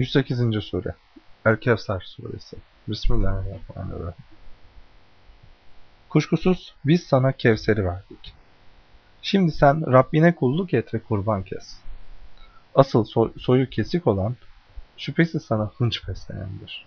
108. Sure El-Kevser Suresi Bismillahirrahmanirrahim Kuşkusuz biz sana Kevser'i verdik. Şimdi sen Rabbine kulluk et ve kurban kes. Asıl soy, soyu kesik olan şüphesiz sana hınç besleyendir.